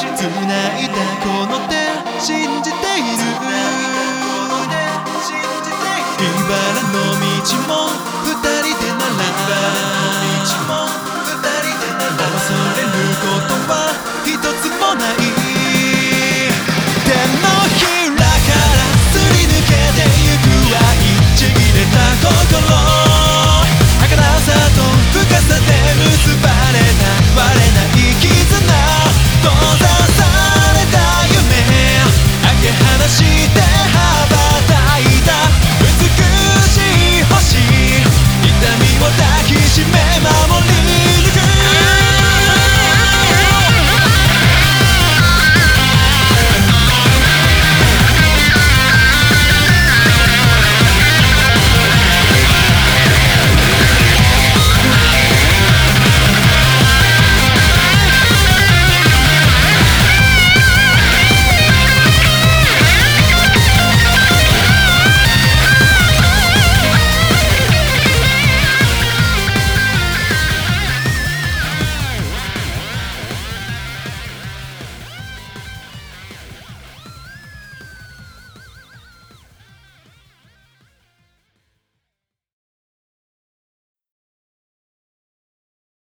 し繋いだこの手信じている。茨の道も二人でならば恐れる。ことは一つもない